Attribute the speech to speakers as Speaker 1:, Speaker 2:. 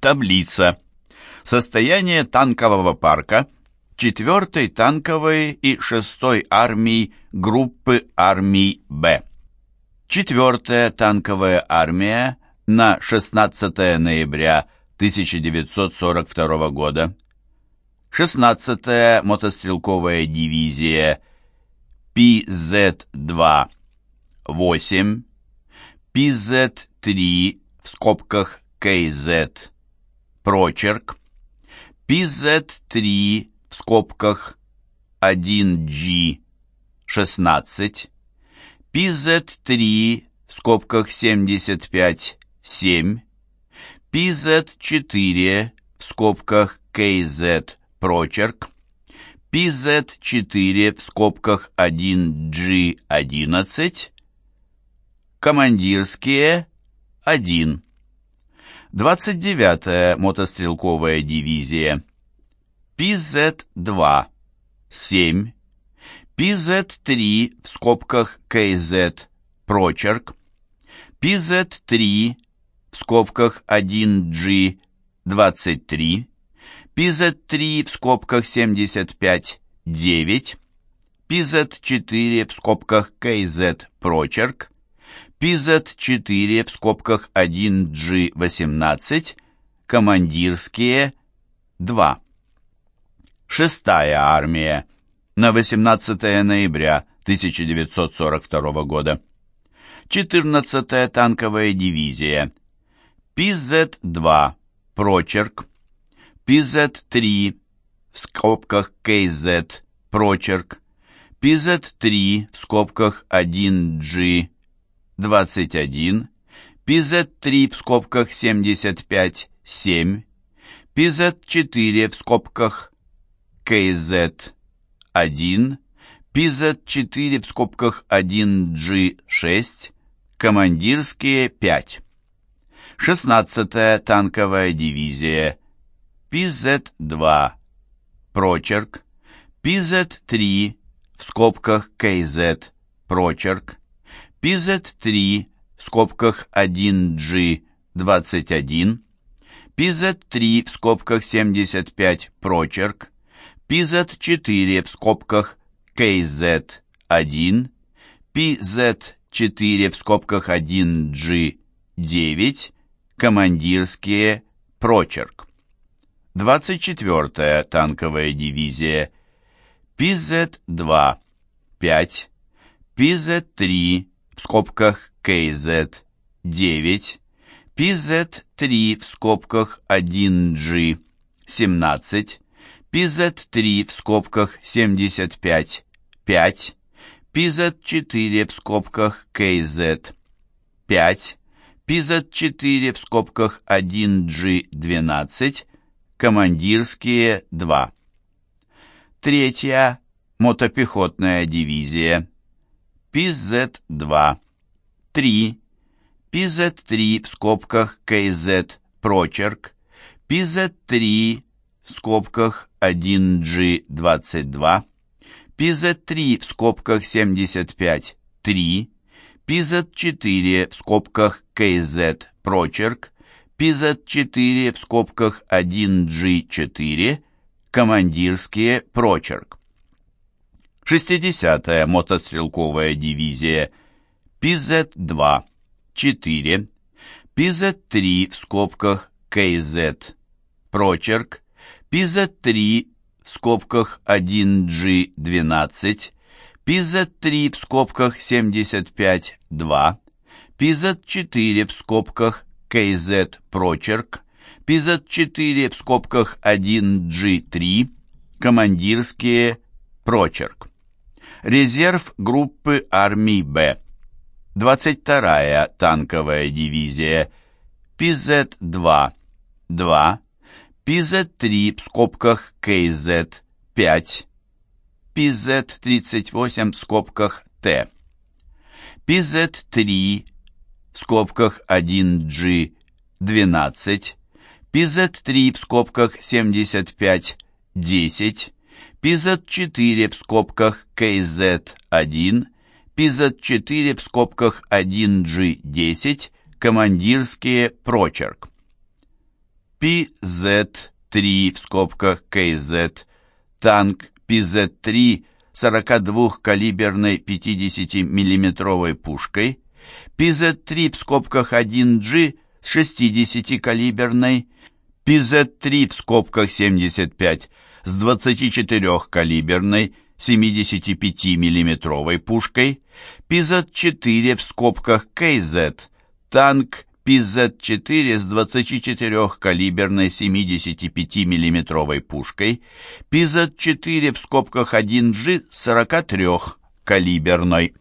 Speaker 1: Таблица. Состояние танкового парка 4-й танковой и 6-й армии группы армий Б. 4-я танковая армия на 16 ноября 1942 года. 16-я мотострелковая дивизия ПЗ-2 8, ПЗ-3 в скобках КЗ прочерк, PZ3 в скобках 1G 16, PZ3 в скобках 75 7, PZ4 в скобках KZ прочерк, PZ4 в скобках 1G11, командирские 1. 29-я мотострелковая дивизия, ПЗ-2, 7, ПЗ-3 в скобках КЗ, прочерк, ПЗ-3 в скобках 1G, 23, ПЗ-3 в скобках 75, 9, ПЗ-4 в скобках КЗ, прочерк, ПИЗет-4 в скобках 1G18, командирские 2. Шестая армия на 18 ноября 1942 года. 14-я танковая дивизия. ПИЗет-2, прочерк. ПИЗет-3 в скобках КЗ, прочерк. ПИЗет-3 в скобках 1G 21, PZ3 в скобках 75, 7, PZ4 в скобках KZ1, PZ4 в скобках 1G6, командирские 5. 16-я танковая дивизия, PZ2, прочерк, PZ3 в скобках KZ, прочерк, PZ3 в скобках 1G21, PZ3 в скобках 75 прочерк, PZ4 в скобках KZ1, PZ4 в скобках 1G9, командирские прочерк. 24-я танковая дивизия, PZ2, 5, PZ3 в скобках KZ 9, PZ3 в скобках 1G 17, PZ3 в скобках 75 5, PZ4 в скобках KZ 5, PZ4 в скобках 1G12, командирские 2. Третья мотопехотная дивизия PZ2, 3, PZ3 в скобках KZ прочерк, PZ3 в скобках 1G22, PZ3 в скобках 75, 3, PZ4 в скобках KZ прочерк, PZ4 в скобках 1G4, командирские прочерк. 60-я мотострелковая дивизия, ПЗ-2, 4, ПЗ-3 в скобках КЗ, прочерк, ПЗ-3 в скобках 1G12, ПЗ-3 в скобках 75, 2, ПЗ-4 в скобках КЗ, прочерк, ПЗ-4 в скобках 1G3, командирские, прочерк резерв группы армий Б, 22-я танковая дивизия, ПЗ-2, 2, ПЗ-3 в скобках КЗ, 5, ПЗ-38 в скобках Т, ПЗ-3 в скобках 1G, 12, ПЗ-3 в скобках 75, 10, ПИЗ-4 в скобках КЗ-1, ПИЗ-4 в скобках 1G10, командирские прочерк. PZ-3 в скобках КЗ, танк PZ-3 42-калиберной 50 миллиметровой пушкой, PZ-3 в скобках 1G с 60-калиберной, PZ-3 в скобках 75 с 24-калиберной 75 миллиметровой пушкой, PZ-4 в скобках KZ, танк PZ-4 с 24-калиберной 75 миллиметровой пушкой, PZ-4 в скобках 1G с 43-калиберной.